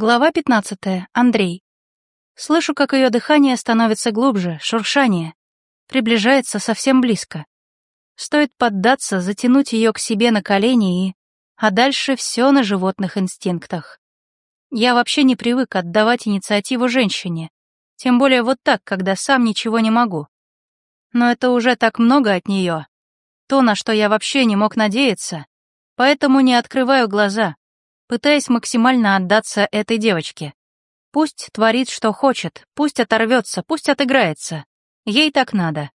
Глава 15. Андрей. Слышу, как ее дыхание становится глубже, шуршание. Приближается совсем близко. Стоит поддаться, затянуть ее к себе на колени и... А дальше все на животных инстинктах. Я вообще не привык отдавать инициативу женщине. Тем более вот так, когда сам ничего не могу. Но это уже так много от нее. То, на что я вообще не мог надеяться. Поэтому не открываю глаза, пытаясь максимально отдаться этой девочке. Пусть творит, что хочет, пусть оторвется, пусть отыграется. Ей так надо.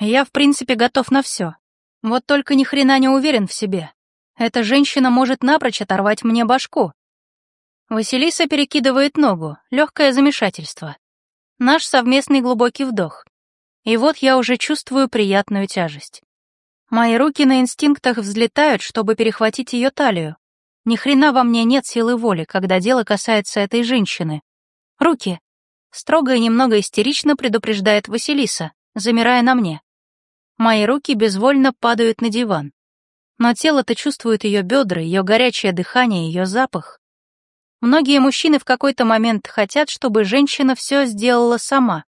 Я, в принципе, готов на все. Вот только ни хрена не уверен в себе. Эта женщина может напрочь оторвать мне башку. Василиса перекидывает ногу, легкое замешательство. Наш совместный глубокий вдох. И вот я уже чувствую приятную тяжесть. Мои руки на инстинктах взлетают, чтобы перехватить ее талию, ни хрена во мне нет силы воли, когда дело касается этой женщины. Руки. Строго и немного истерично предупреждает Василиса, замирая на мне. Мои руки безвольно падают на диван. Но тело-то чувствует ее бедра, ее горячее дыхание, ее запах. Многие мужчины в какой-то момент хотят, чтобы женщина все сделала сама.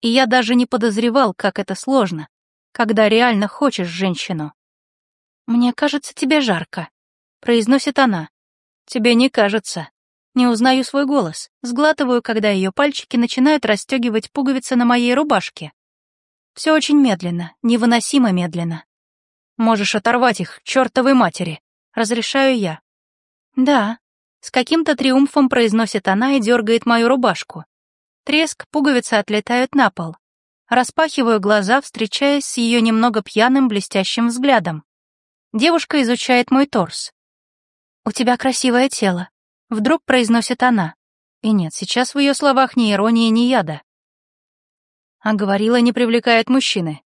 И я даже не подозревал, как это сложно, когда реально хочешь женщину. «Мне кажется, тебе жарко», произносит она. Тебе не кажется. Не узнаю свой голос, сглатываю, когда ее пальчики начинают расстегивать пуговицы на моей рубашке. Все очень медленно, невыносимо медленно. Можешь оторвать их, чертовой матери, разрешаю я. Да, с каким-то триумфом произносит она и дергает мою рубашку. Треск, пуговицы отлетают на пол. Распахиваю глаза, встречаясь с ее немного пьяным блестящим взглядом. Девушка изучает мой торс. «У тебя красивое тело», — вдруг произносит она. И нет, сейчас в ее словах ни иронии, ни яда. А говорила, не привлекает мужчины.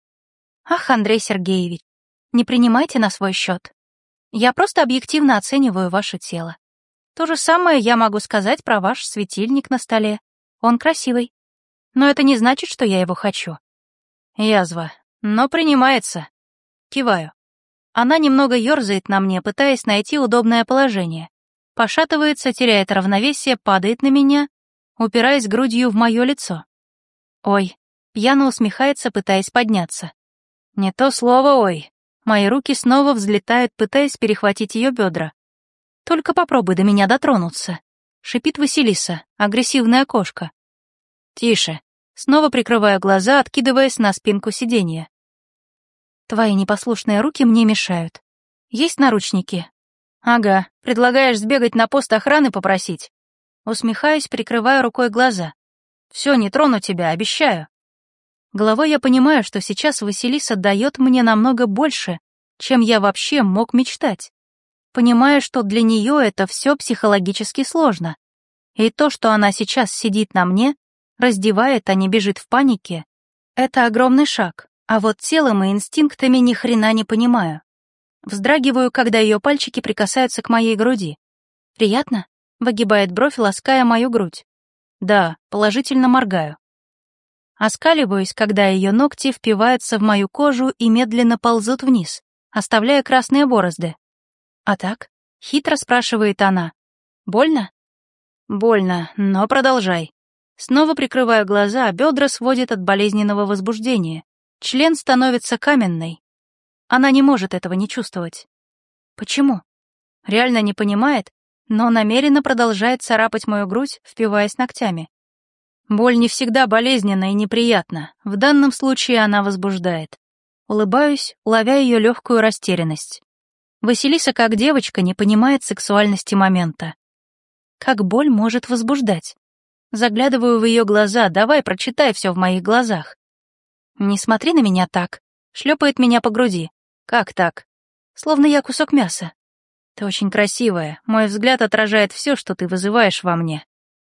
Ах, Андрей Сергеевич, не принимайте на свой счет. Я просто объективно оцениваю ваше тело. То же самое я могу сказать про ваш светильник на столе. Он красивый. Но это не значит, что я его хочу. Язва. Но принимается. Киваю. Она немного ерзает на мне, пытаясь найти удобное положение. Пошатывается, теряет равновесие, падает на меня, упираясь грудью в мое лицо. Ой, пьяно усмехается, пытаясь подняться. Не то слово «ой». Мои руки снова взлетают, пытаясь перехватить ее бедра. «Только попробуй до меня дотронуться», — шипит Василиса, агрессивная кошка. «Тише», снова прикрывая глаза, откидываясь на спинку сиденья. Твои непослушные руки мне мешают. Есть наручники? Ага, предлагаешь сбегать на пост охраны попросить? Усмехаюсь, прикрывая рукой глаза. Все, не трону тебя, обещаю. Головой я понимаю, что сейчас Василиса дает мне намного больше, чем я вообще мог мечтать. Понимаю, что для нее это все психологически сложно. И то, что она сейчас сидит на мне, раздевает, а не бежит в панике, это огромный шаг. А вот телом и инстинктами ни хрена не понимаю. Вздрагиваю, когда ее пальчики прикасаются к моей груди. «Приятно?» — выгибает бровь, лаская мою грудь. «Да», положительно моргаю. Оскаливаюсь, когда ее ногти впиваются в мою кожу и медленно ползут вниз, оставляя красные борозды. «А так?» — хитро спрашивает она. «Больно?» «Больно, но продолжай». Снова прикрываю глаза, а бедра сводит от болезненного возбуждения. Член становится каменной. Она не может этого не чувствовать. Почему? Реально не понимает, но намеренно продолжает царапать мою грудь, впиваясь ногтями. Боль не всегда болезненна и неприятна, в данном случае она возбуждает. Улыбаюсь, ловя ее легкую растерянность. Василиса, как девочка, не понимает сексуальности момента. Как боль может возбуждать? Заглядываю в ее глаза, давай, прочитай все в моих глазах. «Не смотри на меня так», шлепает меня по груди. «Как так?» Словно я кусок мяса. Ты очень красивая, мой взгляд отражает все, что ты вызываешь во мне.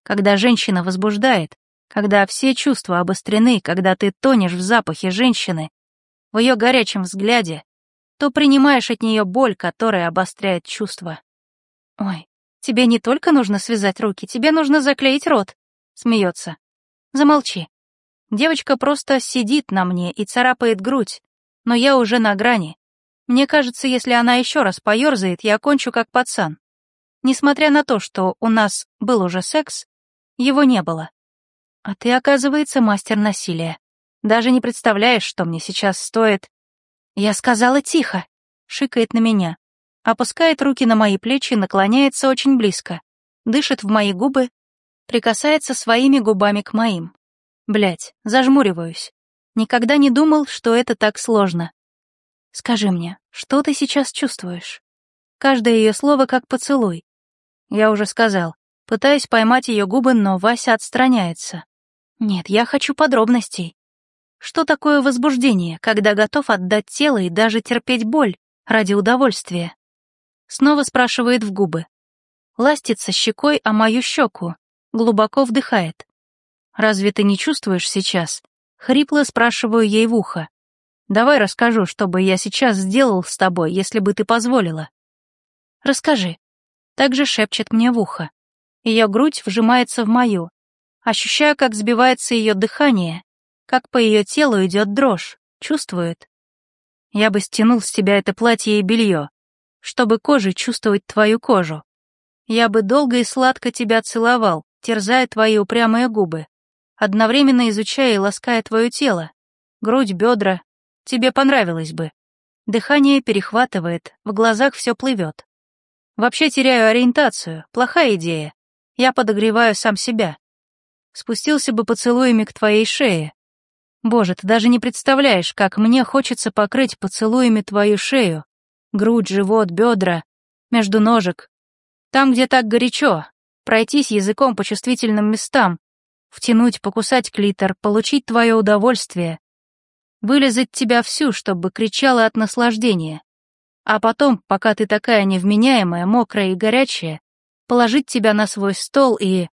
Когда женщина возбуждает, когда все чувства обострены, когда ты тонешь в запахе женщины, в ее горячем взгляде, то принимаешь от нее боль, которая обостряет чувства. Ой, тебе не только нужно связать руки, тебе нужно заклеить рот, смеется. Замолчи. Девочка просто сидит на мне и царапает грудь, но я уже на грани. Мне кажется, если она еще раз поерзает, я кончу как пацан. Несмотря на то, что у нас был уже секс, его не было. А ты, оказывается, мастер насилия. Даже не представляешь, что мне сейчас стоит. Я сказала тихо, шикает на меня, опускает руки на мои плечи, наклоняется очень близко, дышит в мои губы, прикасается своими губами к моим. Блять, зажмуриваюсь. Никогда не думал, что это так сложно. Скажи мне, что ты сейчас чувствуешь? Каждое ее слово как поцелуй. Я уже сказал, пытаюсь поймать ее губы, но Вася отстраняется. Нет, я хочу подробностей. Что такое возбуждение, когда готов отдать тело и даже терпеть боль ради удовольствия? Снова спрашивает в губы. Ластится щекой о мою щеку, глубоко вдыхает. «Разве ты не чувствуешь сейчас?» Хрипло спрашиваю ей в ухо. «Давай расскажу, что бы я сейчас сделал с тобой, если бы ты позволила». «Расскажи». Также шепчет мне в ухо. Ее грудь вжимается в мою. Ощущаю, как сбивается ее дыхание, как по ее телу идет дрожь. Чувствует. Я бы стянул с тебя это платье и белье, чтобы кожей чувствовать твою кожу. Я бы долго и сладко тебя целовал, терзая твои упрямые губы одновременно изучая и лаская твое тело. Грудь, бедра. Тебе понравилось бы. Дыхание перехватывает, в глазах все плывет. Вообще теряю ориентацию, плохая идея. Я подогреваю сам себя. Спустился бы поцелуями к твоей шее. Боже, ты даже не представляешь, как мне хочется покрыть поцелуями твою шею. Грудь, живот, бедра, между ножек. Там, где так горячо, пройтись языком по чувствительным местам, втянуть, покусать клитор, получить твое удовольствие, вылезать тебя всю, чтобы кричала от наслаждения. А потом, пока ты такая невменяемая, мокрая и горячая, положить тебя на свой стол и...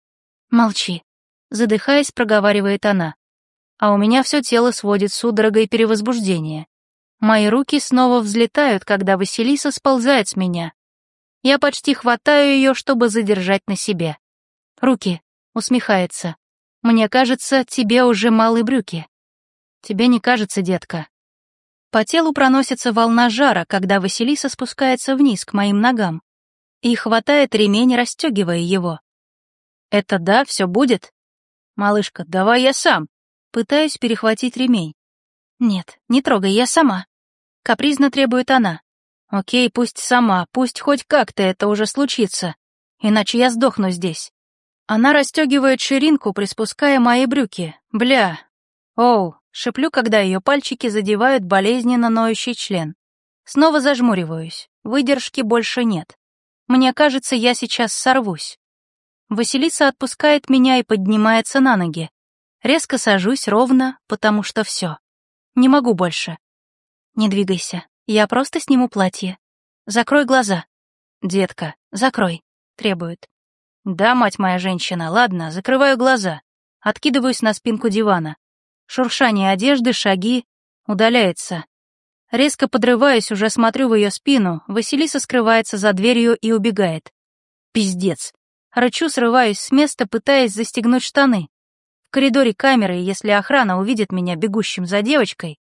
Молчи. Задыхаясь, проговаривает она. А у меня все тело сводит судорогой перевозбуждения. Мои руки снова взлетают, когда Василиса сползает с меня. Я почти хватаю ее, чтобы задержать на себе. Руки, усмехается. Мне кажется, тебе уже малы брюки. Тебе не кажется, детка. По телу проносится волна жара, когда Василиса спускается вниз к моим ногам и хватает ремень, расстегивая его. Это да, все будет? Малышка, давай я сам. Пытаюсь перехватить ремень. Нет, не трогай, я сама. Капризно требует она. Окей, пусть сама, пусть хоть как-то это уже случится, иначе я сдохну здесь. Она расстегивает ширинку, приспуская мои брюки. Бля. Оу, шеплю, когда ее пальчики задевают болезненно ноющий член. Снова зажмуриваюсь. Выдержки больше нет. Мне кажется, я сейчас сорвусь. Василиса отпускает меня и поднимается на ноги. Резко сажусь ровно, потому что все. Не могу больше. Не двигайся. Я просто сниму платье. Закрой глаза. Детка, закрой, требует. Да, мать моя женщина, ладно, закрываю глаза. Откидываюсь на спинку дивана. Шуршание одежды, шаги. Удаляется. Резко подрываюсь, уже смотрю в ее спину. Василиса скрывается за дверью и убегает. Пиздец. Рычу, срываюсь с места, пытаясь застегнуть штаны. В коридоре камеры, если охрана увидит меня бегущим за девочкой,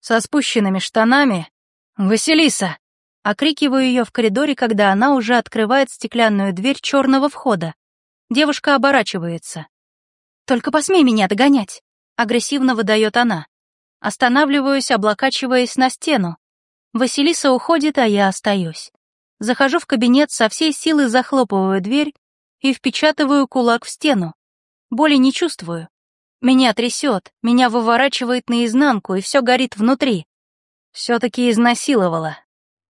со спущенными штанами... «Василиса!» Окрикиваю ее в коридоре, когда она уже открывает стеклянную дверь черного входа. Девушка оборачивается. «Только посмей меня догонять!» — агрессивно выдает она. Останавливаюсь, облокачиваясь на стену. Василиса уходит, а я остаюсь. Захожу в кабинет, со всей силы захлопываю дверь и впечатываю кулак в стену. Боли не чувствую. Меня трясет, меня выворачивает наизнанку, и все горит внутри. Все-таки изнасиловала,